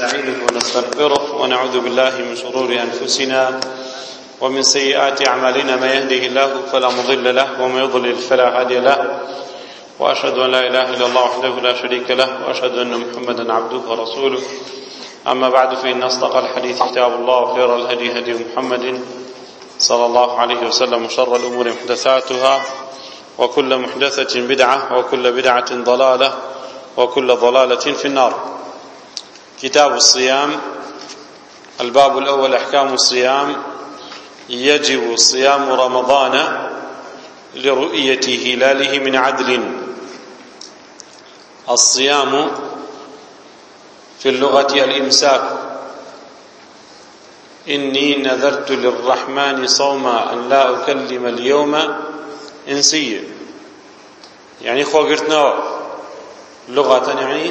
ونستعينه ونستغفره ونعوذ بالله من شرور أنفسنا ومن سيئات أعمالنا ما يهده الله فلا مضل له ومن يضلل فلا هادي له وأشهد أن لا إله إلا الله وحده لا شريك له وأشهد أن محمدا عبده ورسوله أما بعد فإن أصدق الحديث كتاب الله وخير الهدي هدي محمد صلى الله عليه وسلم وشر الأمور محدثاتها وكل محدثة بدعة وكل بدعة ضلالة وكل ضلالة في النار كتاب الصيام الباب الأول أحكام الصيام يجب صيام رمضان لرؤية هلاله من عدل الصيام في اللغة الإمساك إني نذرت للرحمن صوما أن لا أكلم اليوم إنسيا يعني خوا قرتنا لغة يعني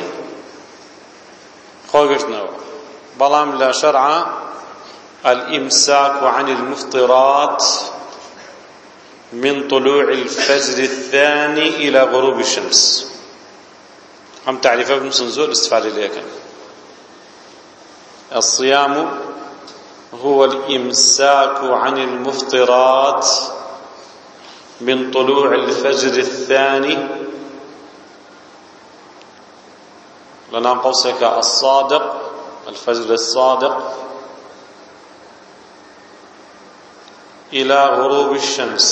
خۆگرتنەوە بەڵام لە شەرعە الئیمساک عن المفطرات من طلوع الفجر الثاني إلى غروب الشمس هم تعريفه ابن سنزول استفادة ليكن الصيام هو الإمساك عن المفطرات من طلوع الفجر الثاني لەناو قەوسێکە الصادق الفجر الصادق إلى غروب الشمس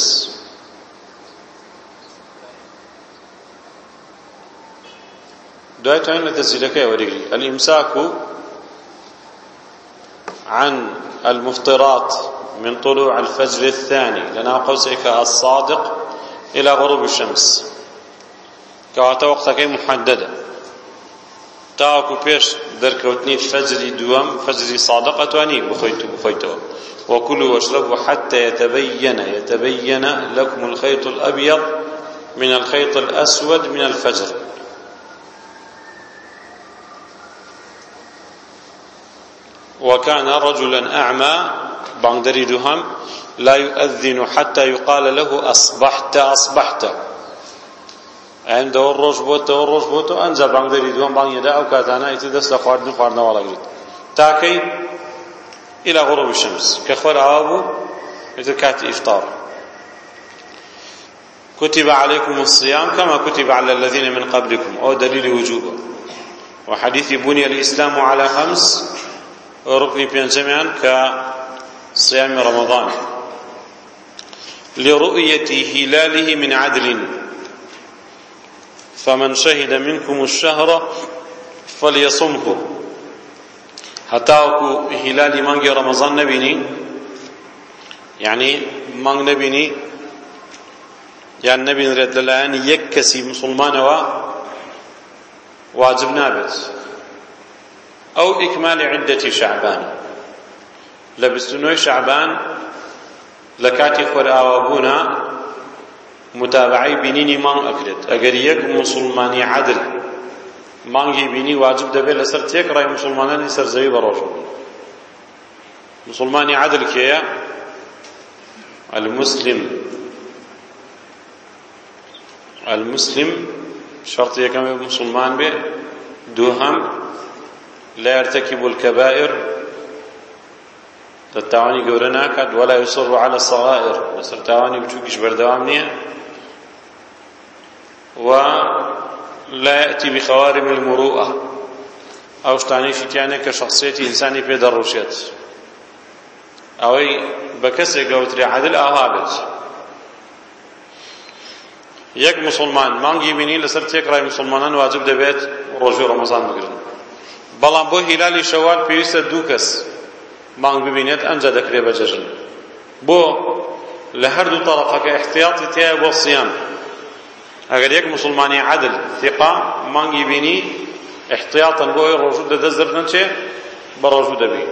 دوای توانین لە تەسیلەکەی وەرگری الإمساك عن المفطرات من طلوع الفجر الثاني لنا قوسك الصادق إلى غروب الشمس كواتا وقتك محددة تاوەکو پێش دەرکەوتنی فەجری دووەم فەجری سادق ئەتوانی بخۆیت و بخۆیتەوە وەکلوا وەشربوا حتى يتبين يتبين لكم الخيط الأبيض من الخيط الأسود من الفجر وكان رجلا أعمى بانغدري دوهم لا يؤذن حتى يقال له أصبحت أصبحت ئەندەوە ڕۆژ بۆتەوە ڕۆژ بۆتەوە ئەنج بانگدەری دووەم بانگیدا ئەو کاتانە ئیتر دەست لە خواردن خواردنەوەڵە گرت تاکەی إلى غروب الشمس كخور عابو يتركات إفطار كتب عليكم الصيام كما كتب على الذين من قبلكم أو دليل وجوبه وحديث بني الإسلام على خمس ركن بين جميعا كصيام رمضان لرؤية هلاله من عدل فمن شهد منكم الشهر فليصمه حتى وكو هلال مانج رمضان نبيني يعني مانج نبيني يعني نبي رد للعين يكسي مسلمان و واجب نابت أو إكمال عدة شعبان لبستنوي شعبان لكاتي خور آوابونا متابعەی بینینی مانگ ئەکرێت ئەگەر یەک موسڵمانی عادل مانگی بینی واجب دەبێت لەسەر تێک ڕای موسڵمانانی سەرزەوی بەڕۆژ مسلمانی عادل کێیە المسلم المسلم شرط يكم مسلمان به دوهم لا يرتكب الكبائر للتعاني قولنا كد ولا يصر على الصغائر بس التعاني بتوكش بردوام نية ولا يأتي بخوارم المروءة أو شتاني شتيانة كشخصيتي إنساني في دروشيت أوي بكسي قوتري عدل أهابت يك مسلمان مانجي مني لسر تيكراي مسلمانان واجب دبيت روجي رمضان بگرن بەڵام بۆ هیلالی شەوال پێویستە دوو کەس مانگ ببینێت ئەمجا دەکرێ بەجەژن بۆ لە هەردوو تەڵەقەکە احتیاطی تایە بۆ سیام ئەگەر یەک مسلمانی عەدل ثقا مانگی بینی احتیاطن بۆی ڕۆژوو دەدەست دەبنن چێ بە ڕۆژوو دەبی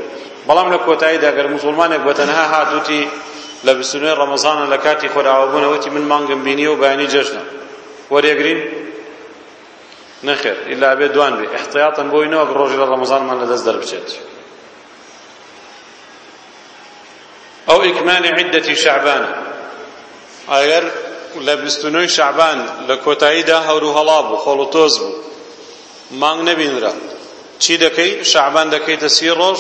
بەڵام لە کۆتاییدا ئەگەر مسلمانێک بەتەنها هاتووتی لە بستنوێ ڕەمەزانە لە کاتی خۆراوەبوونەوەتی من مانگم بینی و بەیانی جەژنە وەرێگرین نەخێر ئیلا بێ دوان بێ احتیاطن بۆی نەوەک ڕۆژی لە ڕەمەزانمان لەدەست دەربچێت ئەو ئیکمانی عیدەتی شەعبانە ئەگەر لە بیستونەوەی شەعبان لە کۆتاییدا هەورو هەڵا بوو خۆڵوتۆز بوو مانگ نەبینرا چی دەکەی شەعبان دەکەیتە سی ڕۆژ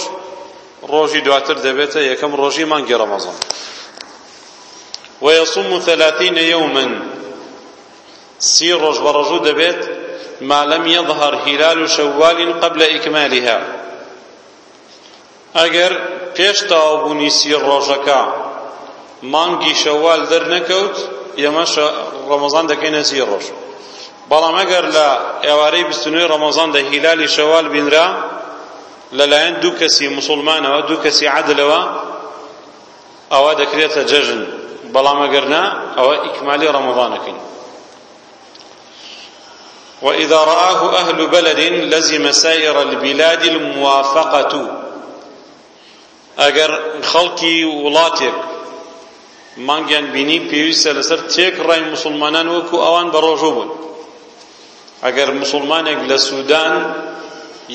ڕۆژی دواتر دەبێتە یەکەم ڕۆژی مانگی ڕەمەزان ويصوم ثلاثين يوما سي روج برجو دبيت ما لم يظهر هلال شوال قبل إكمالها اگر پیش تاوبونی سی روژکا مانگی شوال در نکوت ئێمەش ڕەمەزان دەکەینە سی ڕۆژ بەڵام ئەگەر لە ئێوارەی بیستنوێ ڕەمەزان دە هیلالی شەوال بینرا لەلایەن دوو کەسی مسلمانەوە دوو کەسی عادلەوە ئەوە دەکرێتە جەژن بەڵام ئەگەر نا ئەوە ئیکمالی ڕەمەزانەکەین وإذا رآه أهل بلد لزم سائر البلاد الموافقة ئەگەر خەڵکی وڵاتێک مانگیان بینی پێویستە لەسەر تێک ڕای مسلمانان وەکو ئەوان بە ڕۆژە بوون ئەگەر مسلمانێک لە سودان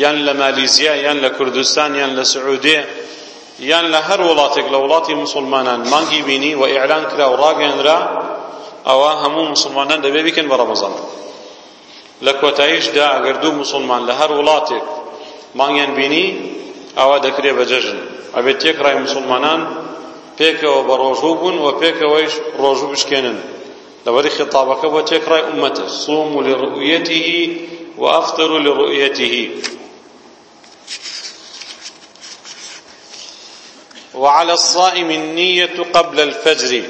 یان لە مالیزیا یان لە کوردستان یان لە سعودێ یان لە هەر وڵاتێک لە وڵاتی مسلمانان مانگی بینی و ئیعلان کرا و ڕاگەیەنرا ئەوە هەموو مسلمانان دەبێ بکەن بە ڕەمەزان لە کۆتاییشدا ئەگەر دوو مسلمان لە هەر وڵاتێک مانگیان بینی ئەوە دەکرێت بە جەژن ئەبێت تێک ڕای مسلمانان پێکەوە بە ڕۆژوو بوون و پێکەوەیش ڕۆژوو بشکێنن لەوەری خێتابەکە بۆ تێکڕای ئومەتە سوم لڕؤەته وأفطر لرؤيته وعلى الصائم النية قبل الفجر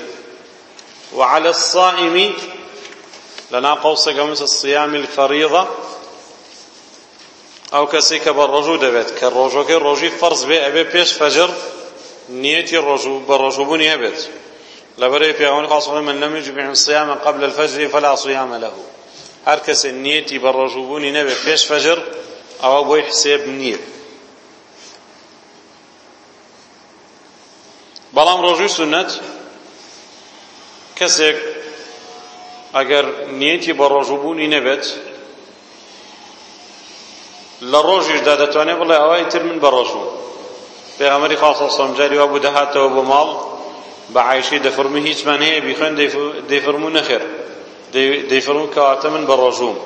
وعلى الصائم لنا قوس قمس الصيام الفريضة أو كسيك بالرجو دبت كالرجو كالرجو فرز بي أبي بيش فجر نيتي الرجو بالرجوبون يبت لبري في أول قاصر من لم يجب صياما قبل الفجر فلا صيام له هركس نيتي بالرجوبون نبت فيش فجر أو أبوي حساب نيت بەڵام ڕۆژوی سنت کەسێک ئەگەر نیەتی بە ڕۆژوبوونی نەبێت لە ڕۆژیشدا دەتوانێت بڵێ ئەوەی تر من بە ڕۆژوو پێغەمبەری خوا سەم جاری وا بوو دەهاتەوە بۆ ماڵ بە عایشەی دەفەرمووی هیچمان هەیە بیخوێن دەیفەرموو نەخێر دەیفەرموو کەواتە من بە ڕۆژووم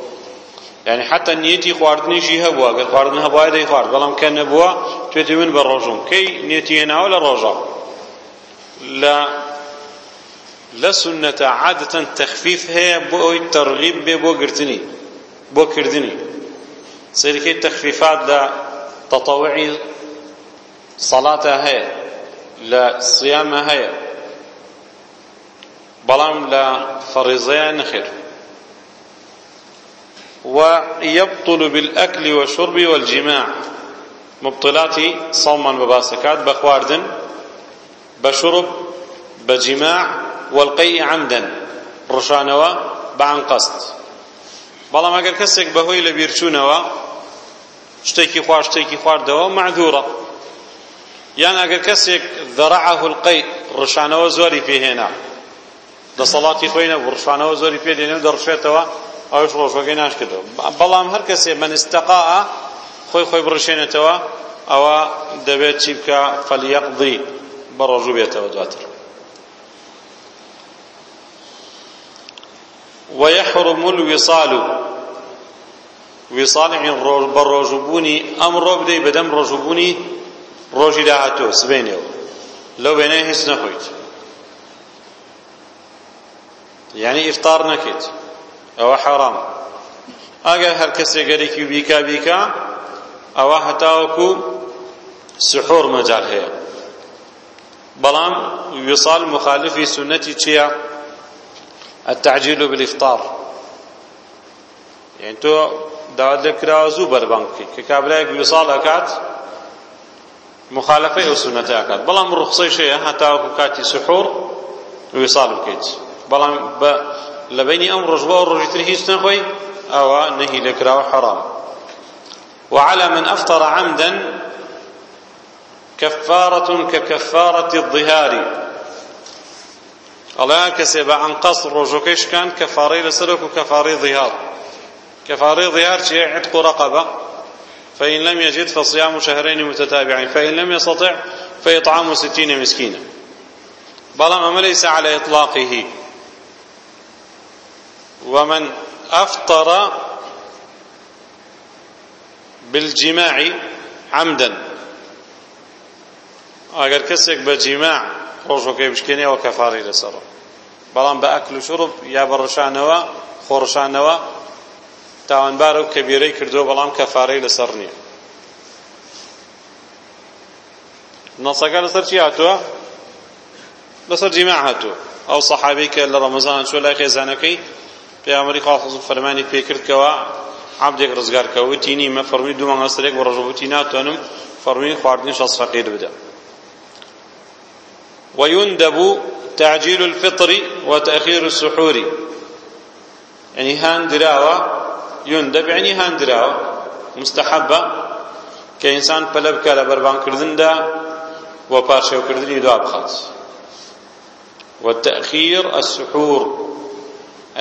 یعنی حتی نیەتی خواردنیشی هەبووە گەر خواردن هەبوایە دەیخوارد بەڵام کە نەبووە توێتی من بە ڕۆژووم کەی نیەتی هێناوە لە ڕۆژە لە لە سنەتە عادەتەن تەخفیف هەیە بۆ ئەوەی تەرغیب بێ بۆ گرتنی بۆ کردنی سەرەکەی تەخفیفات لە تەتەوعی سەڵاتە هەیە لە سیامە هەیە بەڵام لە فەڕیزەیە نەخێر ويبطل بالأكل والشرب والجماع مبطلاتي صوما بباسكات بخواردن بشرب بجماع والقي عمدا رشانوا بعن قصد بەڵام ئەگەر کەسێک بەهۆی لە بیرچوونەوە شتێکی خوارد شتێکی خواردەوە معذورە یان ئەگەر کەسێک ذەرعه القەی ڕشانەوە زۆری پێهێنا لە سەڵاتی خۆی نەبوو ڕشانەوە زۆری پێدێنێ و دەڕشێتەوە ئەوش ڕۆژوەکەی ناشکردەوە بەڵام هەر کەسێ من استەقاعە خۆی خۆی بڕشێنێتەوە ئەوە دەبێت چی بکە فەلیەقضی بە ڕۆژوو بێتەوە دواتر ويحرم الوصال وصال من بە ڕۆژووبوونی ئەم ڕۆ بدەی بەدەم ڕۆژووبوونی ڕۆژی داهاتوو سبێنێەوە لەو وێنەیە هیچ نەخۆیت یعنی ئیفتار نەکەیت ئەوە حەرامە ئەگەر هەر کەسێک گەرێکی بیکا بیکا ئەوە هەتاوەکو سحور مەجال هەیە بەڵام وصال مخالفی سنەتی چییە التعجیل بالإفطار يعني تو دعوت لك رازو بربانك كابلاك وصال أكات مخالفەی ئەو سونەتە ئەکات بەڵام ڕوخسەیش هەیە هەتا وەکو کاتی سحور وێساڵ بکەیت بەڵام بە لە بینی ئەم ڕۆژوە و ڕۆژی تر هیچ نەخۆی ئەوە نەهی لێکراوە حەرام وعلى من أفطر عمدا كفارة ككفارة الظهار الله كسب عن قصر رجوكيش كان كفاري لسلك وكفاري ظهار كفاري ظهار شيء عتق رقبه فإن لم يجد فصيام شهرين متتابعين فإن لم يستطع فإطعام ستين مسكينا بلام ما ليس على إطلاقه ومن أفطر بالجماع عمدا أجر كسك بجماع خوشو كي بشكيني وكفاري لسره بلام بأكل شرب يا برشانوا خورشانوا تاوانبارە و کەبیرەی کردووە بەڵام کەفارەی لەسەر نییە نەسەکە لەسەر چی هاتووە لەسەر جیماع هاتووە ئەو سەحابەی کە لە ڕەمەزان چوە لای خێزانەکەی پێغەمبەری خوا فەرمانی پێکردکەوە عبدێک ڕزگارکەوتی نیمە فەرمی دوو مەنگەسەرێک بە ڕەژەبوتی ناتوانم فەرمی خواردنی شەس فەقیر بدە ويندب تعجيل الفطر وتأخير السحور يعني هان دراوة یوندە بعنی هاندراوە مستحبە کە ئینسان پەلە بکە لە بەربانکردندا و پارشێوکردنی دوا بخات والتأخير السحور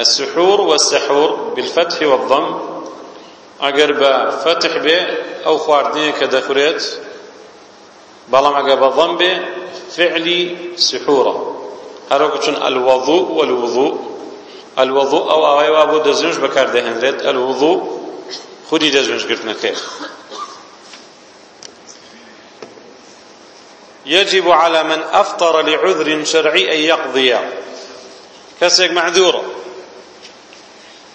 السحور والسحور بالفتح والضم اگر با فتح به او خواردنی که دخورت بلام اگر با ضم به فعلی سحورا هر وقت الوضوء والوضوء الوضوء ئەو ئاوای وا بۆ دەستنوش بەکاردەهێنرێت الوضوء خودی دەستنوشگرتنەکەی يجب على من أفطر لعذر شرعي أن يقضي كسك معذورة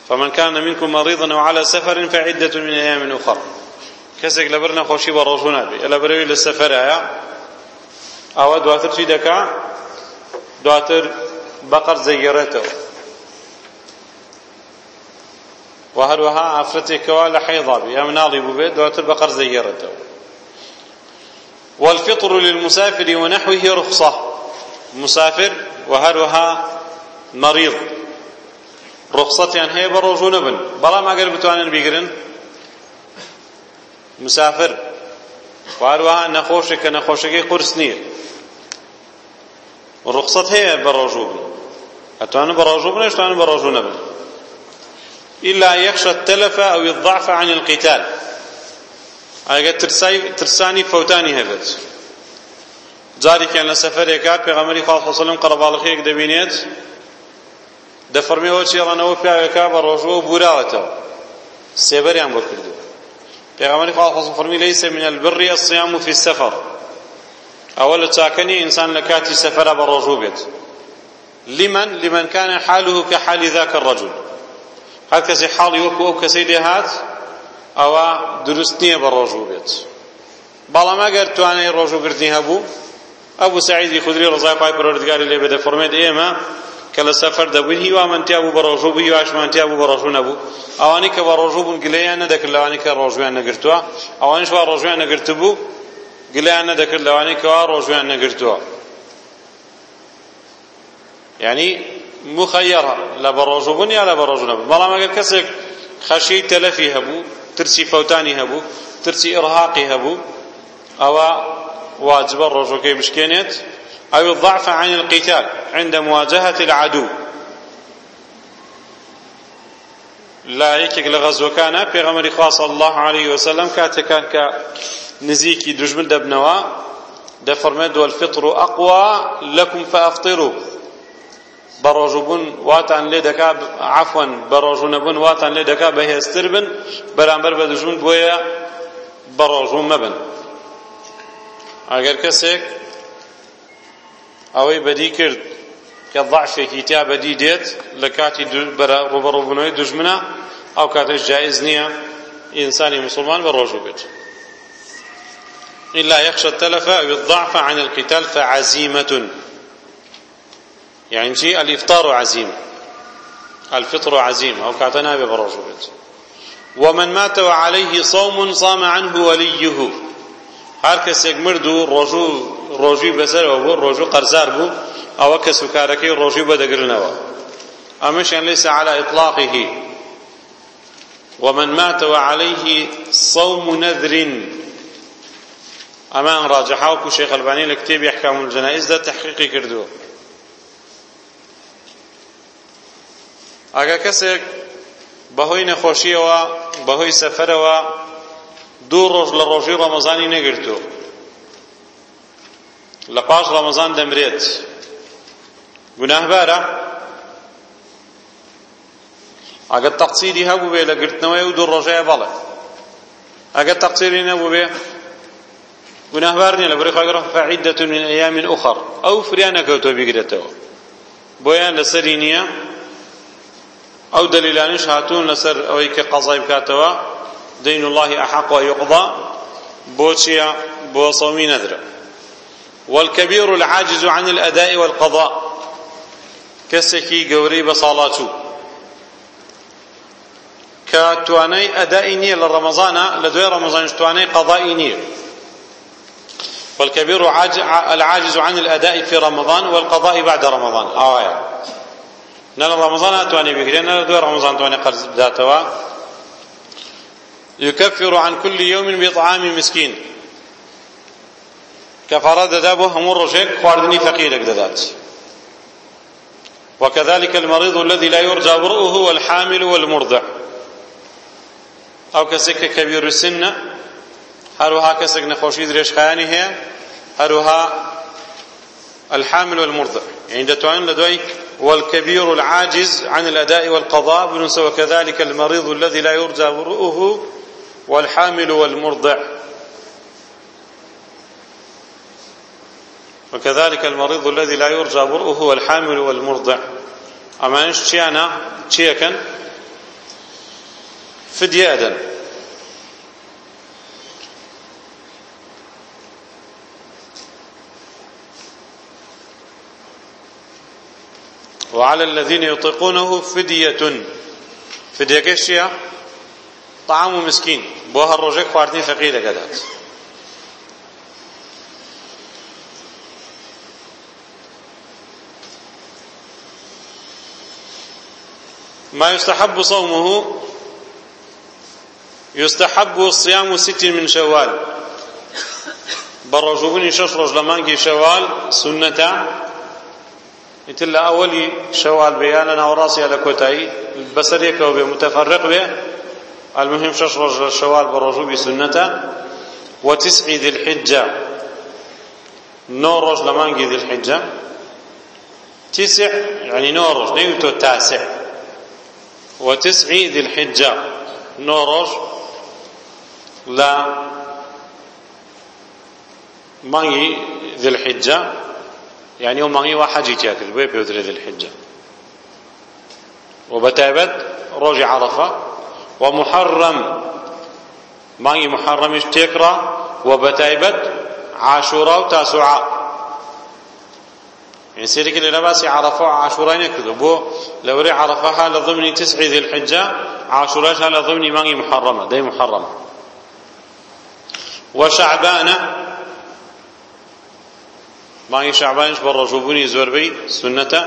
فمن كان منكم مريضا أو على سفر فعدة من أيام أخرى كسك لبرنا خوشي برجونا بي ألا بروي للسفر يا أو دواتر شي دكا دواتر بقر زيرته و هەروەها ئافرەتێکەوە لە حەیضا بێ ئەم ناڵی ببێت دواتر بە قەرزە گێڕێتەوە والفطر للمسافر ونحوه رخصة مسافر وهروها مريض رخصة يعني هي بروجو نبن بلا ما قال بتوانن بيقرن مسافر وهروها نخوشك نخوشك قرسنية رخصة هي بروجو بن أتوانن بروجو بن أتوانن بروجو نبن إلا أن يخشى التلف أو الضعف عن القتال أجا ترساني فوتاني هبت جاري كان لسفر يكات بغمري خالص صلى الله عليه وسلم قربالخيك دبينيت دەفەرمی هۆ چێڕەنەوە پیاوێکا بە ڕۆژوە و بوراوەتەوە سێبەریان بۆ کردو پێغەمبەری خوا حەزم فەرمی لەیس من البر الصيام في السفر ئەوە لە چاکەنی ئینسان لە کاتی سەفەرە بە ڕۆژوو بێت لمن لمن كان حاله كحال ذاك الرجل هەر کەسێ حاڵی وەکو ئەو کەسەی دێهات ئەوە دروست نییە بە ڕۆژوو بێت بەڵام ئەگەر توانای ڕۆژوگرتنی هەبوو ئەبوو سعیدی خودری ڕزای پای پەروەردگاری لێ بێ دەفەرمێت ئێمە کە لە سەفەر دەبوون هیوامەنتیا بوو بە ڕۆژوو بوو هیواشمانتیا بوو بە ڕۆژوو نەبوو ئەوانی کە بە ڕۆژوو بوون گلەیان نەدەکرد لەوانی کە ڕۆژویان نەگرتووە ئەوانیش وا ڕۆژویان نەگرت بوو گلەیان نەدەکرد لەوانی کەوا ڕۆژویان نەگرتووە یعنی مخەیڕە لە بەڕۆژوبوون یا لە بەڕۆژ نەبوو بەڵام ئەگەر کەسێک خەشەی تەلەفی هەبوو ترسی فەوتانی هەبوو ترسی ئڕهاقی هەبوو ئەوە واجبە ڕۆژەکەی بشکێنێت أو الضعف عن القتال عند مواجهة العدو لا يكيك لغزو كان بيغمر خاص الله عليه وسلم كاتكان كنزيكي دجمل دبنوا دفرمد والفطر أقوى لكم فأفطروا بە ڕۆژوبوون واتان لێ دەکا عفوەن بە ڕۆژوونەبوون واتان لێ دەکا بەهێزتر بن بەرامبەر بە دژون بۆیە بە ڕۆژوو مەبن ئەگەر کەسێک ئەوەی بەدی کرد کە ضعفێکی تیا بەدی دێت لە کاتی ڕوبەڕووبوونەوەی دژمنە ئەو کاتەش جایز نییە ئینسانی مسلمان بە ڕۆژوو بێت إلا يخشى التلف بالضعف عن القتال فعزيمة يعني شيء الإفطار عزيمة الفطر عزيمة أو كاتنا ببرجوبت ومن مات وعليه صوم صام عنه وليه هر کەسێک مرد و ڕۆژوو ڕۆژوی بەسەرەوە بوو ڕۆژوو قەرزار بوو ئەوە کە سوکارەکەی ڕۆژوی بەدەگرنەوە ئەمەشیان ليس على إطلاقه ومن مات وعليه صوم نذر ئەمان ڕاجحاوکو شێخ ئەلبانی لە کتێبی ئەحکام الجەنائز دا تەحقیقی کردووە ئەگە کەسێک بەهۆی نەخۆشیەوە بەهۆی سەفەرەوە دوو ڕۆژ لە ڕۆژی ڕەمەزانی نەگرتو لە پاش ڕەمەزان دەمرێت گوناهبارە ئەگە تەقسیری هەبوو بێ لە گرتنەوەی و دوو ڕۆژەیە بەڵێ ئەگە تەقسیری نەبوو بێ گوناهبار نیە لە بەری خۆی گەڕە فەعیدەتون من ئەیامین ئوخەڕ ئەو فریان نەکەوتۆ بیگرێتەوە بۆیان لەسەری نییە ئەو دەلیلانش هاتوون لەسەر ئەوەی کە قەزای بکاتەوە دین الله احق و یقضا بۆ چییە بۆ سەومی نەدرە والكبير العاجز عن الأداء والقضاء کەسێکی گەورەی بە ساڵاتوو کە توانای ئەدای نییە لە ڕەمەزانە لە دوێ ڕەمەزانش توانای قەضایی نییە والكبير العاجز عن الأداء في رمضان والقضاء بعد رمضان آية نە لە ڕەمەزان ناتوانێ بگرێ نە لە دوای ڕەمەزان توانێ قەرز بداتەوە يكفر عن كل يوم بطعام مسكين كفارة دادا بو همو رجيك خواردني فقيرك دادات وكذلك المريض الذي لا يرجى برؤه والحامل والمرضع او كسك كبير السن هروها كسك نخوشي دريش خياني هي هروها الحامل والمرضع عند توان لدويك والكبير العاجز عن الأداء والقضاء بنس وكذلك المريض الذي لا يرجى برؤه والحامل والمرضع وكذلك المريض الذي لا يرجى برؤه والحامل والمرضع أما إيش تشيانا تشيكا فدية أدن وعلى الذين يطيقونه فدية فدية كشيا طعام مسكين بوها الرجاك فاردين فقيرة كذات ما يستحب صومه يستحب صيام ست من شوال بەڕۆژبوونی شەش ڕۆژ لە مانگی شەوال سنەتە ئیتر لە ئەوەلی شەوال بێیان لە ناوەڕاستیە لە کۆتایی بەسەرێکەوە بێ متەفەرق بێ المهم شەش ڕۆژ لە شەوال بە ڕۆژوبی سنەتە وتسع ذي الحجة نۆ ڕۆژ لە مانگی ذي الحجة تسع يعني نۆ ڕۆژ نەیوتۆ تاسع وتسع ذي الحجة نۆ ڕۆژ لە مانگی ذي الحجة يعني هم مغيوا حجي تاكل بي بيودري ذي الحجة وبتابت روجي عرفة ومحرم مغي محرم اشتكرا وبتابت عاشوراء وتاسوعاء يعني سيرك اللي لباسي عرفة وعاشوراء نكذو بو لوري عرفها لضمن تسع ذي الحجة عاشوراءها لضمن مغي محرمة دي محرمة وشعبانه مانگی شعبانش بە ڕۆژوبوونی زۆربەی سنەتە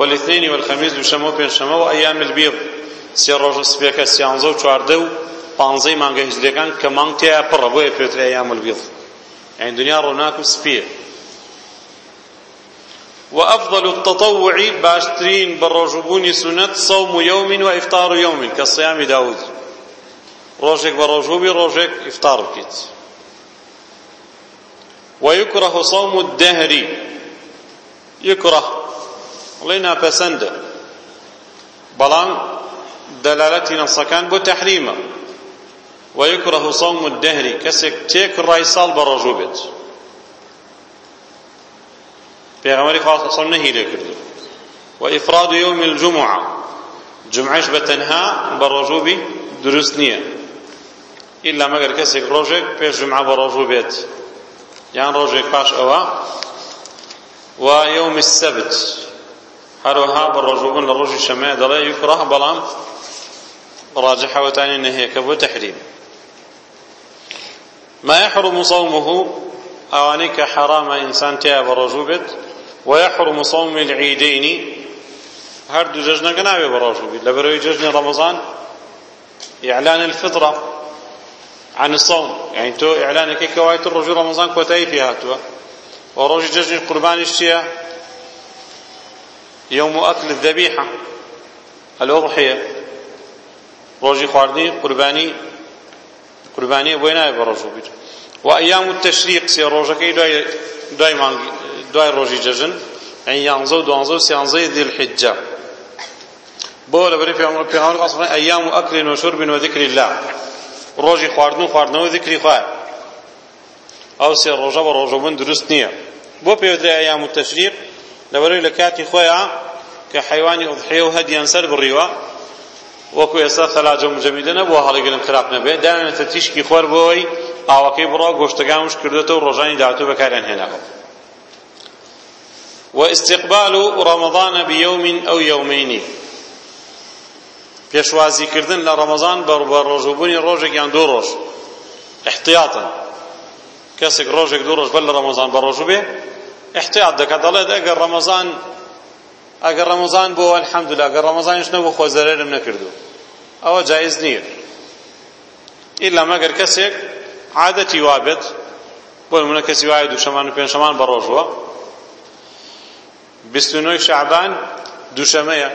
وەلیتنینی وەلخەمیز دووشەمە و پێنجشەمە و ئەیام البیغ سێ ڕۆژ سبێکە سیانزە و چواردە و پانزەی مانگە هیجرەکان کە مانگ تێیە پڕە بۆیە پێوترێ ئەیام البیغ یعنی دنیا ڕۆناک و سپیە وأفضل التطوع باشترين بالرجبون سنة صوم يوم وإفطار يوم كالصيام داود روجك بالرجوب روجك إفطار كيت ويكره صوم الدهر يكره لنا بسند بلان دلالتنا سكان بو تحريما ويكره صوم الدهر كسك تيك الرئيسال برجوبت پیغمبر خاص صلى الله عليه وسلم وإفراد يوم الجمعة جمعش بتنها بالرجوب درسنية إلا مگر كسك رجك بيش جمعة بالرجوبت یان ڕۆژێک پاش ئەوە و یوم السبت هەروەها بە ڕۆژبوون لە ڕۆژی شەمەیە دەڵێ یوکڕاه بەڵام ڕاجحەوەتانی نەهەیەکە بۆ تەحریم ما يحرم صومه أوانيك حرام إنسان تياب رجوبت ويحرم صوم العيدين هردو ججنا قناوي برجوبت لبروي ججن رمضان إعلان الفطرة عن الصوم يعني تو إعلانك كوايت الرجل رمضان كوتاي فيها تو وروج ججن قربان الشيا يوم أكل الذبيحة الأضحية روج خواردني قرباني قرباني بوينا برجو بيت وأيام التشريق سي روجك دواي دواي دواي روج ججن يعني يانزو دوانزو سيانزي ذي الحجة بولا بري في عمر في عمر أيام أكل وشرب وذكر الله ڕۆژی خواردن و خواردنەوە ذکری خوار ئەو سێ ڕۆژە بە ڕۆژەبوون دروست نییە بۆ پێدرای ئەیام و تەشریق لەبەرەوەی لە کاتی خۆیان کە حیوانی ئوضحیە و هەدیان سەر بڕیوە وەکو ئێستا خەلاجە مجەمیدە نەبووە هەڵیگرن خراپ نەبێت دانێتە تیشکی خۆر بۆەوەی ئاوەکەی بڕا گۆشتەکان وش کردێتەوە ڕۆژانی داهاتوو بەکاریان هێناوە واستقبال رمضان بيوم أو يومين پێشوازیکردن لە ڕەمەزان بە ڕۆژوبوونی ڕۆژێکیان دوو ڕۆژ احتیاتن کەسێک ڕۆژێک دوو ڕۆژ بەر لە ڕەمەزان بە ڕۆژوو بێ احتیات دەکات دەڵێت ئەگەر ڕەمەزان ئەگەر ڕەمەزان بۆ ئەلحەمدوللا ئەگەر ڕەمەزانیش نەبوو خۆ زەرێرم نەکردو ئەوە جایز نییە ئیلا مەگەر کەسێک عادەتی وابێت بۆ نمونە کەسی وایە دووشەمان و پێنجشەمان بە ڕۆژوە بیست و نۆی شەعبان دووشەمەیە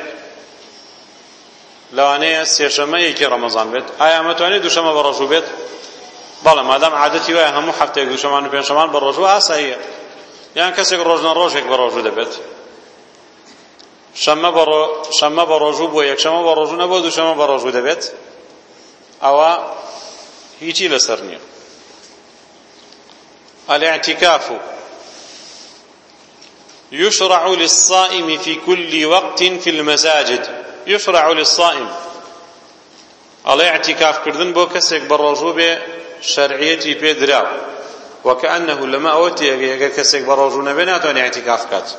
لەوانەیە سێشەمەیەکی ڕەمەزان بێت ئایا ئەمەتوانێت دووشەمە بە ڕۆژوو بێت بەڵێ مادام عادەتی وایە هەموو هەفتێک دووشەمان و پێنجشەمان بە ڕۆژوو ئاساییە یان کەسێک ڕۆژنە ڕۆژێک بە ڕۆژوو دەبێت شەمە بە شەمە بە ڕۆژوو بۆ یەکشەمە بە ڕۆژوو نەبوو دووشەمە بە ڕۆژوو دەبێت ئەوە هیچی لەسەر نییە الاعتكاف يشرع للصائم في كل وقت في المساجد يشرع للصائم الله اعتكاف كردن بو كسك بروجو به شرعيتي بيدرا وكأنه لما أوتي يجا كسك بروجو نبنات وان اعتكاف كات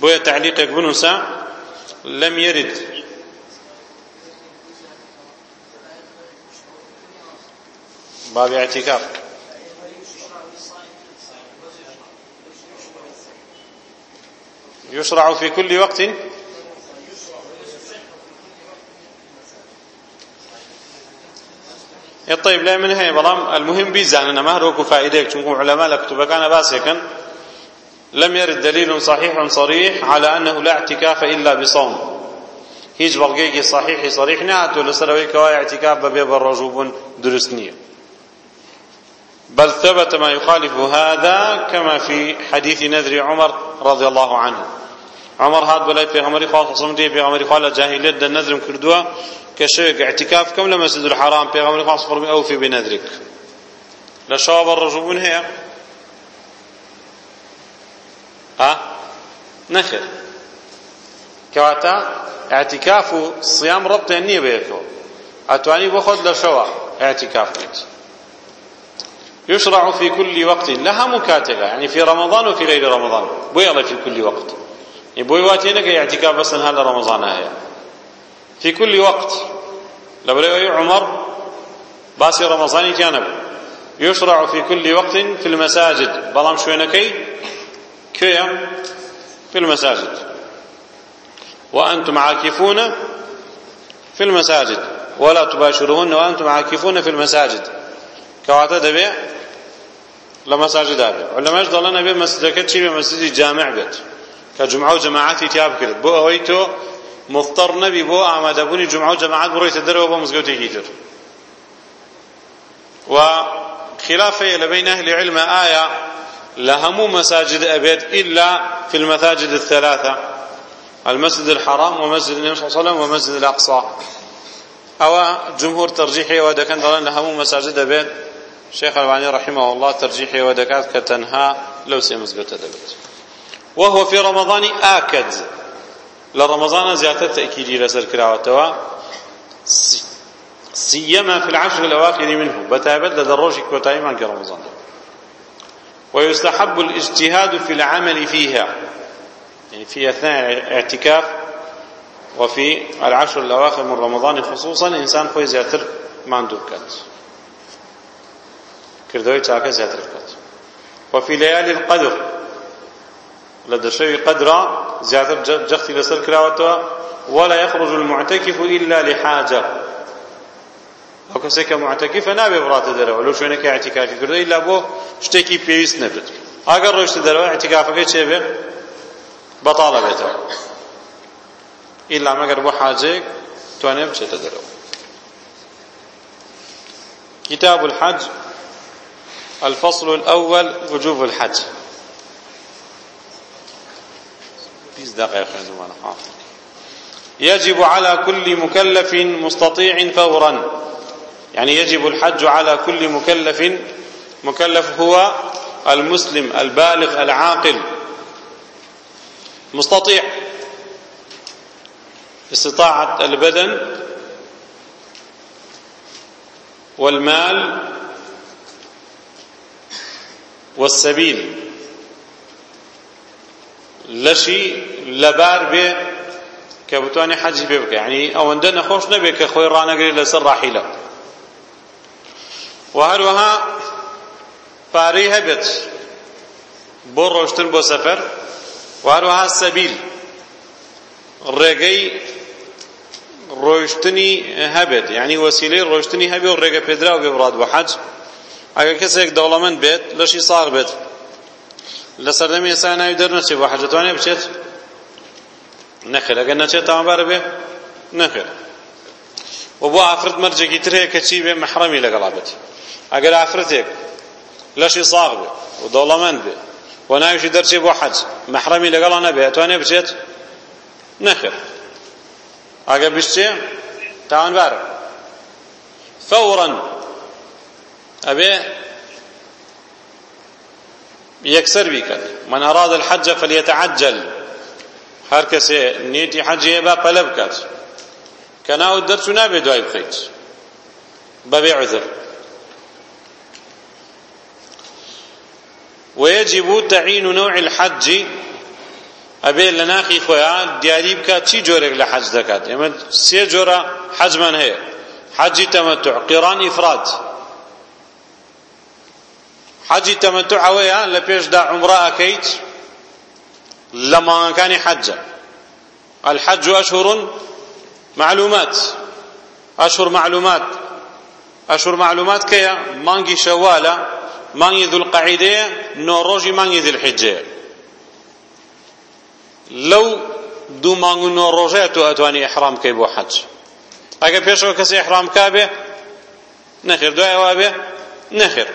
بو تعليقك بنوسا لم يرد باب اعتكاف يشرع في كل وقت طيب لا من هي بلام المهم بيزان أنا ما هروك فائدة چونكم علماء لكتب كان باسكن لم يرد دليل صحيح صريح على أنه لا اعتكاف إلا بصوم هیچ بەڵگەیەکی صحیحی صریح نهاتوە لەسەرەوەی کەوای اعتکاف بەبێ بە ڕۆژووبوون دروست نییە بل ثبت ما يخالف هذا كما في حديث نذر عمر رضي الله عنه عمر هاد بلاي في عمر خالد صمدي في عمر خالد جاهلية النذر كردوا کەشەیەک اعتکاف بکەم لە مەسجد الحرام پێغەمبەری خوا سفرمی ئەوفی بنەدرک لە شەوە بەڕێژبوون هەیە ها نەخێر کەواتە اعتکاف و سیام ڕەبتیان نییە بەیەکەوە ئەتوانی بۆ خۆت لە شەوە اعتکاف بکەیت يشرع في كل وقت لها مكاتبة يعني في رمضان وفي غير رمضان بويا في كل وقت يعني بويا واتينك اعتكاف بس هذا رمضان هيا في كل وقت لبري عمر باسي رمضاني كان يشرع في كل وقت في المساجد بلام شوينكي كيا في المساجد وأنتم عاكفون في المساجد ولا تباشرون وأنتم عاكفون في المساجد كواتا دبي لمساجد هذا علماء ضلنا بمسجد كتشي بمسجد جامع بيت كجمعة وجماعات تياب كرت بو أويتو مضطر نبی بۆ ئامادەبوونی جمعە و جەماعەت بڕێتە دەرەوە بۆ مزگەوتێکی تر و خلافەیە لە بین ئەهلی علمە ئایا لە هەموو مەساجد ئەبێت ئیلا في المساجد الثلاثة المسجد الحرام ومسجد النبي صلى الله عليه وسلم ومسجد الأقصى أو جمهور ترجيحي ودكان دلان لهم مساجد بيت شيخ الباني رحمه الله ترجيحي ودكات كتنها لو سيمزقت دبت وهو في رمضان آكد لە ڕەمەزانە زیاتر تەکیری لەسەر کراوەتەوە سيما في العشر الأواخر منه بتابد لدروجك وتايما كرمضان ويستحب الاجتهاد في العمل فيها يعني في أثناء الاعتكاف وفي العشر الأواخر من رمضان خصوصا إنسان خوي زياتر ما عنده كات كردوي تاكا زياتر كات وفي ليالي القدر لدشوي قدرا زيادة جختي لسر كراوتها ولا يخرج المعتكف إلا لحاجة أو كسيك معتكف نابي برات دروا لو شو إنك اعتكافي كرد إلا بو شتكي بيس نبت أجر رشت دروا اعتكافك كيف بطالة بيتها إلا ما قربوا حاجة توانب تدروا كتاب الحج الفصل الأول وجوب الحج بیست دقیقه خوێندومانە يجب على كل مكلف مستطيع فورا يعني يجب الحج على كل مكلف مكلف هو المسلم البالغ العاقل مستطيع استطاعة البدن والمال والسبيل لەشی لەبار بێ کە بتوانێ حەجی پێ بکە یعنی ئەوەندە نەخۆش نەبێت کە خۆی ڕانەگرێت لەسەر ڕاحیلە و هەروەها پارەی هەبێت بۆ ڕۆشتن بۆ سەفەر و هەروەها سەبیل ڕێگەی ڕۆیشتنی هەبێت یعنی وەسیلەی ڕۆیشتنی هەبێت و ڕێگە پێدراو بێ بڕات بۆ حەج ئەگەر کەسێک دەوڵەمەند بێت لەشی ساڕ بێت لەسەردەم ئێستا ناوی دەرنەچێت بۆ حەجەتوانێ بچێت نەخێر ئەگەر نەچێت تاوانبارە بێ نەخێر و بۆ ئافرەت مەرجێکی تر هەیە کە چی بێ مەحرەمی لەگەڵا بێت ئەگەر ئافرەتێک لەشی ساغ بێ و دەوڵەمەند بێ و ناویشی دەرچێ بۆ حەج مەحرەمی لەگەڵا نەبێ ئەتوانێ بچێت نەخێر ئەگەر بشتێ تاوانبارە فورا ئەبێ یەکسەر بیکەن من ئەراد الحەجە فليتعجل هەر کەسێ نیەتی حەجی هەیە با پەلە بکات کە ناوت دەرچوو نابێت دوای بخەیت بەبێ عذر ويجب تعيين نوع الحج ئەبێ لە ناخی خۆیان دیاری بکات چی جۆرێک لە حەج دەکات ئێمە سێ جۆرە حەجمان هەیە حەجی تەمەتوع قیران ئیفراد حەجی تەمەتوع ئەوەیە لە پێشدا عومرە ئەکەیت لە مانگەکانی حەجە الحج أشهر معلومات أشهر معلومات أشهر معلومات كيا مانجي شوالة مانجي ذو القعيدة نوروجي مانجي ذو الحجة لو دو مانجو نوروجيتو أتواني إحرام كي بو حج أجا بيشو كسي إحرام كابه نخير دو أوابه نخير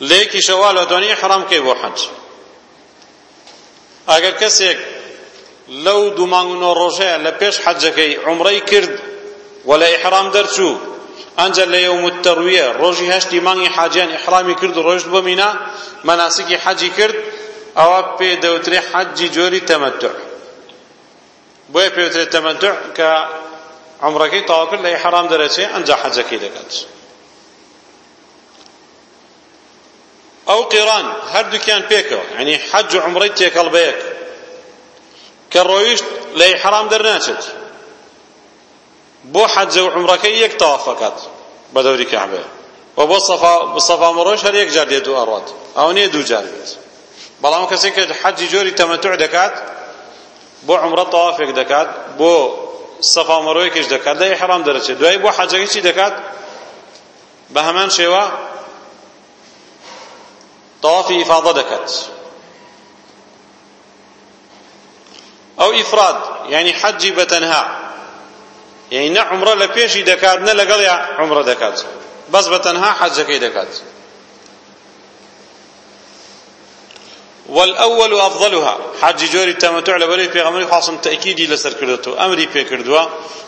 لیکی شوال و دونی حرام که بو حج اگر کسی لو دو مانگونو روشه لپیش حج که عمره کرد ولا احرام در چو انجا لیوم الترویه روشی هشتی مانگی حاجیان احرامی کرد روشت بمینا مناسکی حجی کرد او پی دوتری حجی جوری تمتع بۆیە پێوترێت تەمەندوع کە عمڕەکەی تاواکرد لە حرام دەرەچێ ئەنج حەجەکەی دەکات. ئەو قیران هەردووکیان پێکەوە ینی حەج و عومڕەی تێکەڵ بەیەک کە ڕۆیشت لە ئیحرام دەرناچێت بۆ حەجە و عومڕەکەی یەک تەواف دەکات بە دەوری کەعبە و بۆ سەفا سەفا مەڕۆژ هەر یەک جار دێت و ئەڕات ئەو نییە دوو جار بێت بەڵام کەسێک کە حەجی جۆری تەمەتوع دەکات بۆ عومڕە تەوافێک دەکات بۆ سەفا مەڕۆیەکیش دەکات لە ئیحرام دەرەچێت دوای بۆ حەجەکەی چی دەکات بە هەمان شێوە تەوافی ئیفاضە دەکات ئەو ئیفراد یعنی حەجی بەتەنها یعنی نە عومرە لە پێشی دەکات نە لەگەڵ عومرە دەکات بەس بەتەنها حەجەکەی دەکات والأول أفضلها حج جوري التمتع لبري في غمري خاصم تأكيدي لسر كردتو أمري في كردوا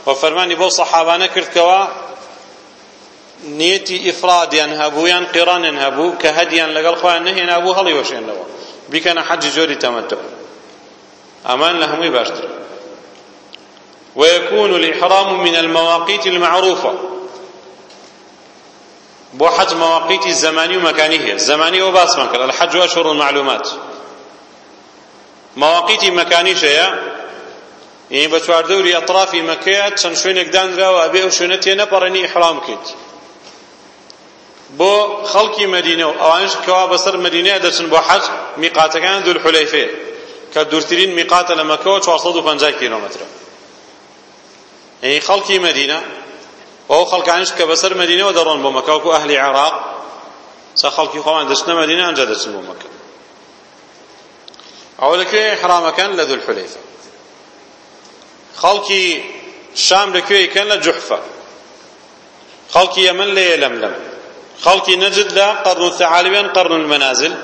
وفرماني بو صحابانا كرد كوا نيتي ئیفرادیان هەبوو یان قێرانیان هەبوو کە هەدیان لەگەڵ خۆیان نەهێنا بوو هەڵی وەشێنەوە بیکەنە حەجی جۆری تەمەتۆ ئەمان لە هەمووی باشتر ويكون الإحرام من المواقيت المعروفة بو حج مواقيت الزماني ومكاني هي الزماني وباس مكان الحج أشهر المعلومات مواقيت مكاني شيء يعني بتوار دوري أطراف مكة تنشوين اقدان راو أبيه شونتي نبرني إحرام كيت بۆ خەڵکی مەدینە و ئەوانش کەوا بەسەر مەدینەیە دەچن بۆ حەج میقاتەکان دوولحولەیفێ کە دوورترین میقاتە لە مەکەوە 450 کیلۆمەترە یعنی خەڵکی مەدینە وەو خەڵکانش کە بەسەر مەدینەوە دەڕۆن بۆ مەکە وەکو ئەهلی عێراق سا خەڵکی خۆمان دەچنە مەدینە ئەنجا دەچن بۆ مەکە ئەوە لەکوێ حرامەکان لە دوولحولەیفە خەڵکی شام لەکوێ کەن لە جوحفە خەڵکی یەمن لە یەلەملەم خەڵکی نەجد لە قەرن و سەعالوێن قەرن المەنازل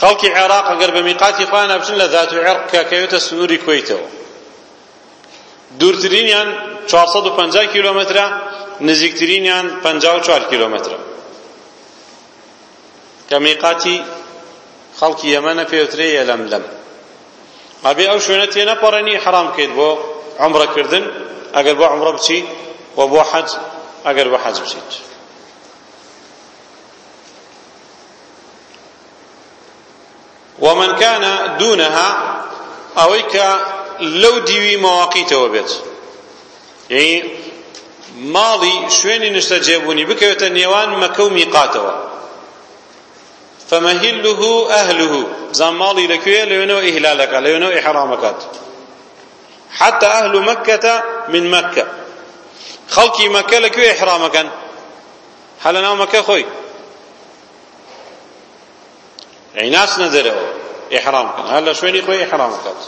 خەڵکی عێراق ئەگەر بە میقاتی خۆیان ئەبچن لە ذات و عێرق کەکەوێتە سنووری کوێیتەوە دوورترینیان 450 کیلۆمەترە نزیکترینیان 54 کیلۆمەترە کە میقاتی خەڵکی یەمەنە پێوترێ یەلەملەم ئەبێ ئەو شوێنە تێنەپەڕێنی حرام بکەیت بۆ عمڕەکردن ئەگەر بۆ عمڕە بچیت و بۆ حەج ئەگەر بۆ حەج بچیت ومن كان دونها أويك لو ديوي مواقيتەوە بێت یعنی ماڵی شوێنی نیشتە جێبوونی بکەوێتە نێوان مەکە و میقاتەوە فمەهله ئەهله بزان ماڵی لەکوێ لەوێنەوە ئیهلالەکە لەوێنەوە ئیحرامەکات حتى أهل مكة من مكة خەڵکی مەکە لەکوێ ئیحرامەکەن هەلە ناو مەکە خۆی یعنی ناس نەدەرەوە ئیحرام کەن هەر لە شوێنی خۆی ئیحرام کات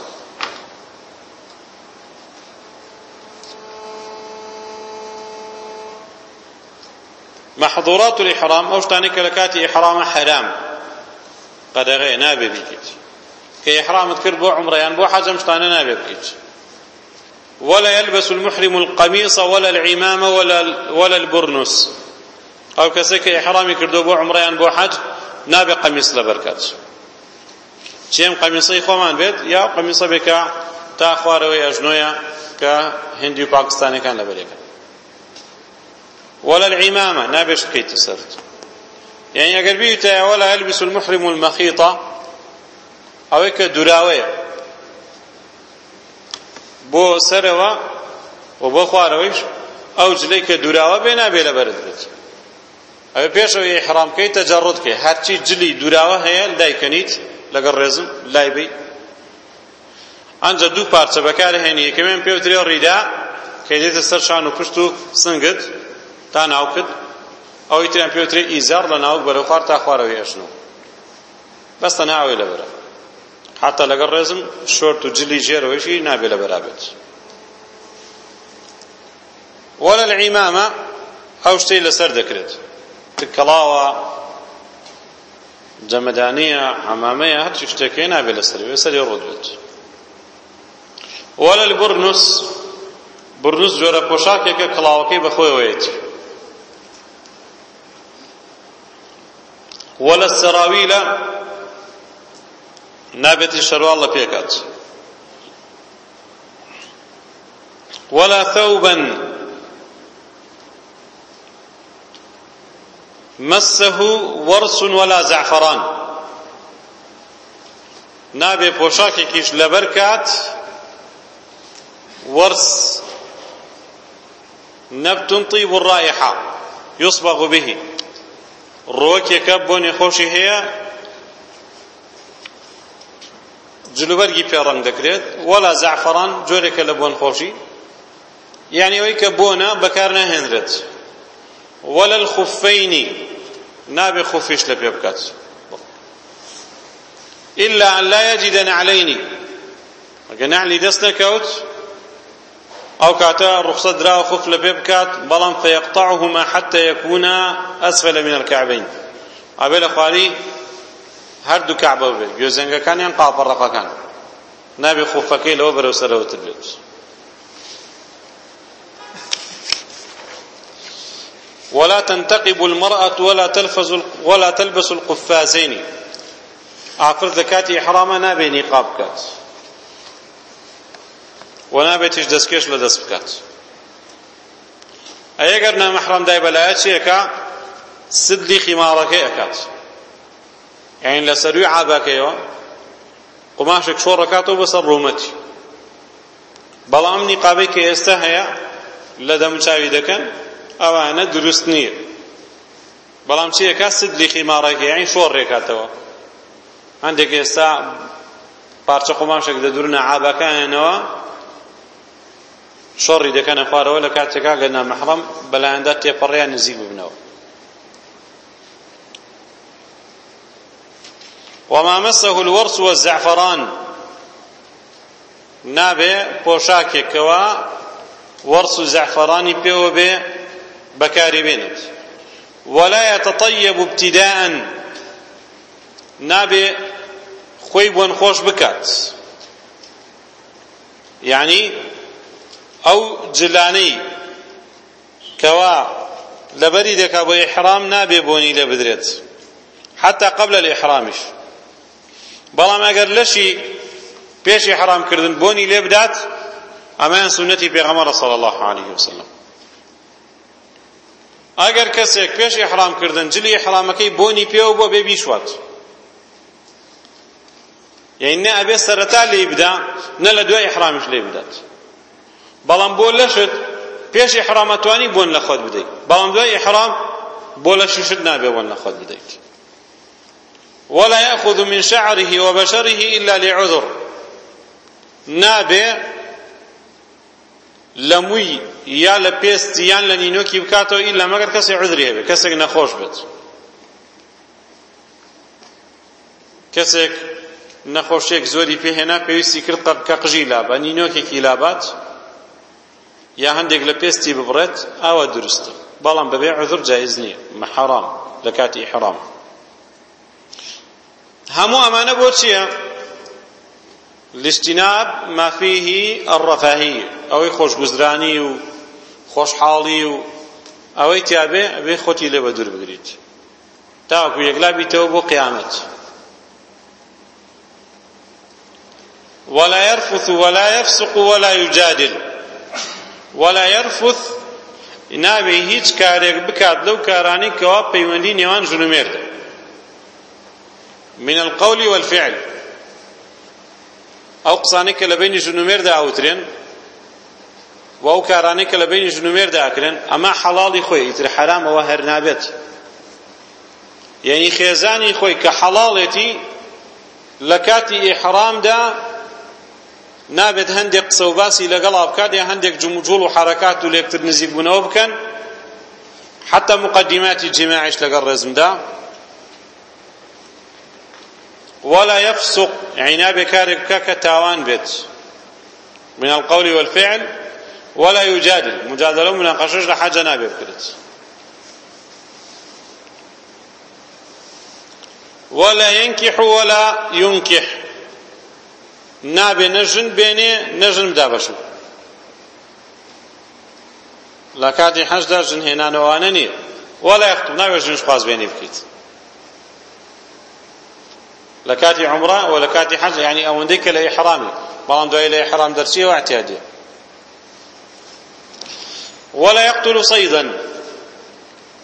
محظورات الإحرام أو شتاني كلكات إحرام حرام قد غي نابي بكيت كي إحرام تكر بو عمريان بو حجم شتاني نابي بكيت ولا يلبس المحرم القميص ولا العمامة ولا ولا البرنس أو كسك إحرامي كردو بو عمريان بو حج نابێ قەمیس لەبەرکات چێم قەمیسەی خۆمان بێت یا قەمیسە بێکە تا خوارەوەی ئەژنۆیە کە هندی و پاکستانەکان لەبەرێکە ولا العمامة نابش بكيت سرت يعني ئەگەر بیتە ولا يلبس المحرم المخيط ئەوەی کە دوراوەیە بۆ سەرەوە و بۆ خوارەوەیش ئەو جلەی کە دوراوە بێ نابێ لەبەرت بێت ئەوێ پێشەوە ئیحرامکەی تەجەڕد کێ هەرچی جلی دوراوە هەیە دایکەنیت لەگەڵ ڕێزم لای بی ئەنجە دوو پارچە بەکارهێنی یەکەمێن پێوترێ ڕیدا کە دێتە سەر شان و پشت و سنگت تا ناوکت ئەوەی تریان پێوترێ ئیزار لە ناوک بەرەو خوار تا خوارەوەی ئەشنەوە بەستە ناوێ لەبەرە حتا لەگەڵ ڕێزم شۆرت و جلی ژێرەوەشی نابێ لە بەرابێت وەلە لە ئیمامە ئەو شتەی لەسەر دەکرێت تکەڵاوە جەمەدانەیە حەمامەیە هەرچی شتێکەیە نابێت لەسەر وێ سەری ڕوودبێت وەلە برنووس برنووس جۆرە پۆشاکێکە کڵاوەکەی بەخۆیەوەیەتی وەلە سەراویلە نابێتی شەروال لە پێکات وەلا ثەوبەن مسه ورس ولا زعفران نابێ پۆشاکێکیش لەبەر کات ورس نبت طيب الرائحة يصبغ به ڕۆکێکە بۆ نێخۆشی هەیە جلوبەرگی پێڕەنگ دەکرێت وەلا زعفران جۆرێکە لە بۆن خۆشی یعنی ئەوەی کە بۆنە بەکار نەهێنرێت ولا الخفين نابي خفيش لبيبكات إلا أن لا يجد نعلين نعلي دستك أوت أو كاتا رخصة درا خف لبيبكات بلان فيقطعهما حتى يكون أسفل من الكعبين أبي الأخواني هردو كعبة بيت جوزنگا كان ينقع فرقا كان نابي خفكي لو برو سرو تبيت ولا تنتقب المرأة ولا تلفز ولا تلبس القفازين عقر زكاة إحراما نابي نقاب كات ونابي تجدسكيش لدس بكات أي قرنا محرم داي بلايات شيكا سدلي خمارك أكات يعني لسروي عاباك يو قماشك شور ركاتو بس الرومتي بلا أمني قابيك يستهيا لدى مشاوي دكن ئەوانە دروست نییە بەڵام چیەکە سدلی خیماڕێکیعین شۆڕ ڕێکاتەوە هەندێک ئێستا پارچە قۆماشێک دەدورنە عابەکانیانەوە شۆڕی دەکەنە خوارەوە لە کاتێکا لە نامەحڕەم بەلایەندا تێپەڕیان نزیک ببنەوە وما مسه الورس والزعفران نابێ پۆشاکێکەوە وەرس و زەعفەرانی پێوە بێ بەکاری بێنێت ولا يتطيب ابتداء نابێ خۆی بۆن خۆش بکات یعنی ئەو جلانەی کەوا لەبەری دەکا بۆ ئیحرام نابێ بۆنی لێ بدرێت حتى قبل الإحرامش بەڵام ئەگەر لەشی پێش ئیحرام کردن بۆنی لێ بدات ئەمەیان سنەتی پێغەمەرە صلی الله عليه وسلم ئەگەر کەسێک پێش ئیحرامکردن جلی ئیحرامەکەی بۆنی پێوە بۆ بێ بیشوات یعنی نە ئەبێ سەرەتا لێی بدا نە لە دوای ئیحرامیش لێی بدات بەڵام بۆ لەشت پێش ئیحرامەتوانی بۆن لە خۆت بدەیت بەڵام دوای ئیحرام بۆ لەشیشت نابێ بۆن لە خۆت بدەیت ولا يأخذ من شعره وبشره إلا لعذر نابێ لە مووی یا لە پێست یان لە نینۆکی بکاتەوە ئیلا مەگەر کەسێ عذرێ بێ کەسێک نەخۆش بێت کەسێک نەخۆشێک زۆری پێهێنا پێویستی کرد کە قژی لابە نینۆکێکی لابات یا هەندێک لە پێستی ببڕێت ئاوە دروستە بەڵام بەبێ عذر جایز نییە محەرام لە کاتی حرام هەموو ئەمانە بۆ چییە لاجتناب ما فيه الرفاهيه ئەوەی خۆشگوزرانی و خۆشحاڵی و ئەوەی تیابێ ئەبێ خۆتی لێ بە دوور بگریت تاوەکو یەکلا بیتەوە بۆ قیامەت ولا يرفث ولا يفسق ولا يجادل ولا يرفث نابێ هیچ کارێک بکات لەو کارانی کەوا پەیوەندی نێوان ژنومێردە من القول والفعل ئەو قسانەی کە لە بینی ژنومێردا ئاوترێن و ئەو کارانەی کە لە بینی ژنومێر داکرن ئەمە حەڵاڵی خۆی ئیتر حەرامەوە هەر نابێت یعنی خێزانی خۆی کە حەڵاڵێتی لە کاتی ئیحرامدا نابێت هەندێک قسە و باسی لەگەڵا بکات یا هەندێک جموجوڵ و حرەکات و لێکتر نزیک بوونەوە بکەن حتى مقدمات الجماع لقى الرزم دا ولا يفسق عناب كارب كاك تاوان بيت من القول والفعل ولا يجادل مجادله ومناقشه لحاجه نابت كرت ولا ينكح ولا ينكح نابي نجن بيني نجن دابشو لكاتي حجدا جن هنا نوانني ولا يخطب نابي جنش خاص بيني بكيت لكاتي عمره ولكاتي حج يعني اونديك لإحرامي بلان دوائي لإحرام درسية واعتيادية ولا يقتل صيدا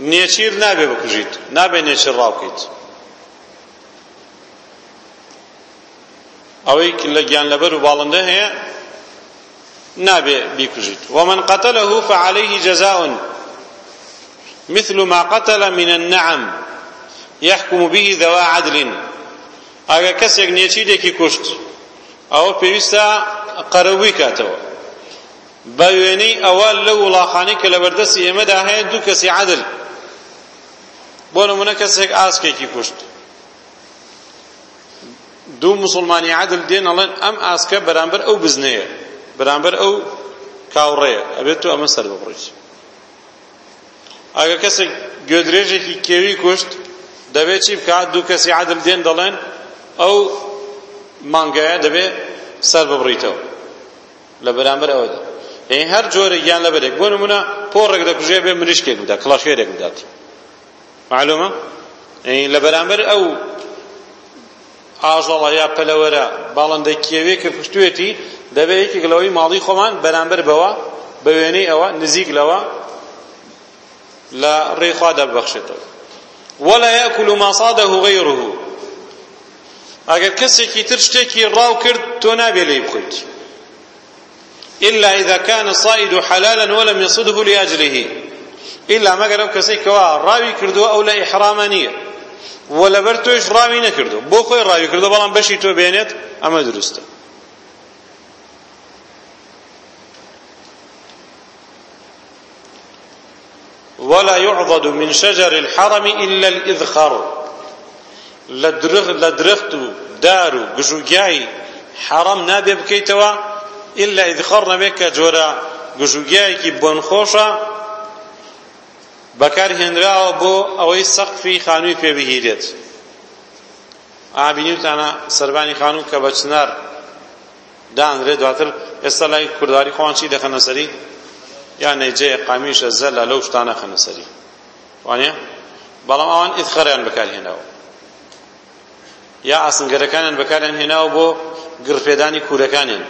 نيشير نابي بكجيت نابي نيشير راوكيت اويك لجان لبر وبالنده هي نابي بكجيت ومن قتله فعليه جزاء مثل ما قتل من النعم يحكم به ذوى عدل اگر کس یک نیچیدێکی کوشت ئەوە پێویستە قەرەبووی کاتەوە بە وێنەی ئەوە لە وڵاخانی کە لە بەردەستی ئێمەدا هەیە دوو کەسی عادل بۆ نمونە کەسێک ئاسکێکی کوشت دوو مسلمانی عادل دێن ئەڵێن ئەم ئاسکە بەرامبەر ئەو بزنەیە بەرامبەر ئەو کاوڕەیە ئەبێت تۆ ئەمە سەر ببڕیت ئەگە کەسێک گوێدرێژێکی کێوی کوشت دەبێت چی بکات دوو کەسی عادل دێن دەڵێن ئەو مانگایە دەبێت سەر ببڕیتەوە لە بەرامبەر ئەوەدا یعنی هەر جۆرێکیان لەبەرێک بۆ نمونە پۆڕێک دەکوژێ بێ مریشکێک بدات کڵاشێرێک بدات معلومە یعنی لە بەرامبەر ئەو ئاژەڵە یا پەلەوەرە باڵندە کێوێ کە پشتوێتی دەبێت یەکێک لەوەی ماڵی خۆمان بەرامبەر بەوە بە وێنەی ئەوە نزیک لەوە لە ڕێخوا دەببەخشێتەوە وەلا یەکول ما صادەه غەیڕه ئەگەر کەسێکی تر شتێکی ڕاو کرد تۆ نابێ لێی بخۆیت إلا إذا كان الصائد حلالا ولم يصده لأجله إلا ما قرب كسي كوا راوي كردو أو لا إحرامانية ولا برتوش راوي نكردو بو خوي راوي كردو بلان بشي تو بينت أما درسته ولا يعضد من شجر الحرم إلا الإذخر لدرخت دارو قجوجاي حرم نابي بكيتوا ئللا ئیدخەڕ نەبێت کە جۆرە گژوگیایەکی بۆنخۆشە بەکارهێنراوە بۆ ئەوەی سەقفی خانووی پێبهیرێت ئابینیتانە سەربانی خانوو کە بە چنار دانرێت دواتر ئێستا لای کورداری خۆوان چی دەخەنە سەری یا نەیجەیە قامیشە زەلە لەو شتانە خەنە سەری وانە بەڵام ئەوان ئیدخەڕیان بەکارهێناوە یا ئاسنگەرەکانیان بەکاریان هێناوە بۆ گرفێدانی کوورەکانیان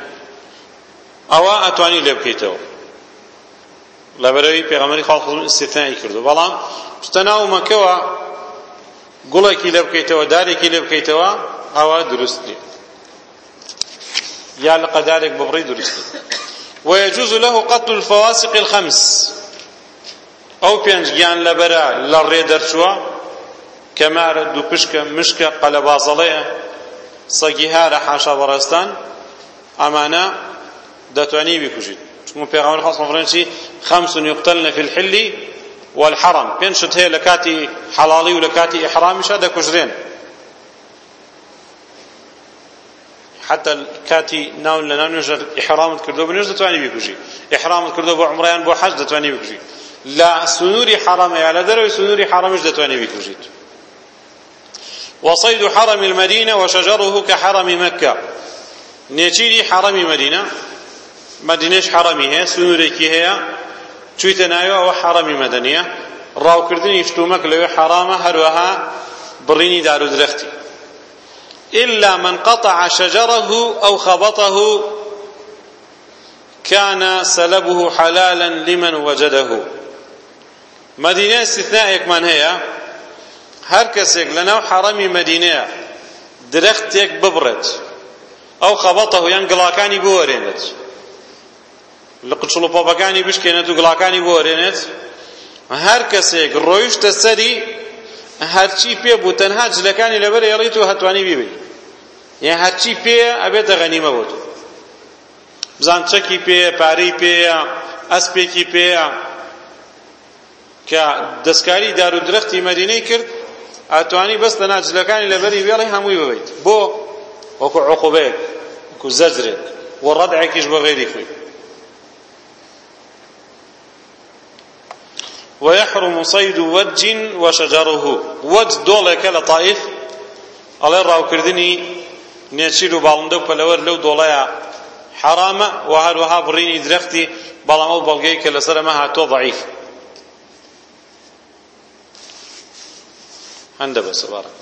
ئەوە ئەتوانی لێ بکەیتەوە لەبەرەوەی پێغەمەری خاڵ استثنایی کردو بەڵام بستە ناو مەکەوە گوڵێکی لێ بکەیتەوە دارێکی لێ بکەیتەوە ئەوە دروست نیە یا لە قەدارێک بڕی دروست ويجوز له قتل الفواسق الخمس ئەو پێنج گیان لەبەرە لە ڕێ دەرچووە کەمارە دوو پشکە مشکە قەلەبازەڵەیە سەگیهارە حاشا بەڕێستان ئەمانە دەتوانی بیکوژیت چون پێغەمبەر خاصم فەرمێنی خەمس یقتلن فی الحل والحرم پێنج شت هەیە لە کاتی حەڵاڵی و لە کاتی ئیحرامیشا دەکوژرێن حتى كاتي ناون لنا نجر إحرامت كردو بنجر دتواني بيكوشي إحرامت كردو بعمريان بو حج دتواني بيكوشي لا سنوري حرام على دروي سنوري حرامش دتواني بيكوشي وصيد حرم المدينة وشجره كحرم مكة نيتيري حرم مدينة مدینەش حەڕەمی هەیە سنوورێکی هەیە چوویتە ناوێ ئەوە حەڕەمی مەدەنیە ڕاوکردنی شتومەک لەوێ حەرامە هەروەها بڕینی دارودرەختی إلا من قطع شجره أو خبطه كان سلبه حلالا لمن وجده مدينة استثناء يكمان هي هر كسيك لنو حرمي مدينة درختك ببرد أو خبطه ينقلا كان بورينت لە قچڵ و پۆپەکانی بشکێنێت و گڵاکانی بۆ وەرێنێت هەر کەسێک ڕۆیشتە سەری هەرچی پێبوو تەنها جلەکانی لەبەر هێڵیت و هەتوانی بیبی یان هەرچی پێیە ئەبێتە غەنیمە بۆ تۆ بزان چەکی پێیە پارەی پێیە ئەسپێکی پێیە کە دەستکاری دار و درەختی مەدینەی کرد ئەتوانی بەست تەنها جلەکانی لەبەری وێڵی هەمووی ببیت بۆ وەکو عقوبەیەک وەکو زەجرێک وەڕەدعێکیش بۆ غێری خوی ويحرم صيد وج وشجره وج دولك لطائف الله راو كردني نيشيرو بالندو بلور لو دولايا حرامة وهل وهاب ريني درختي بلامو بلغيك لسرمها تو ضعيف عند بس بارك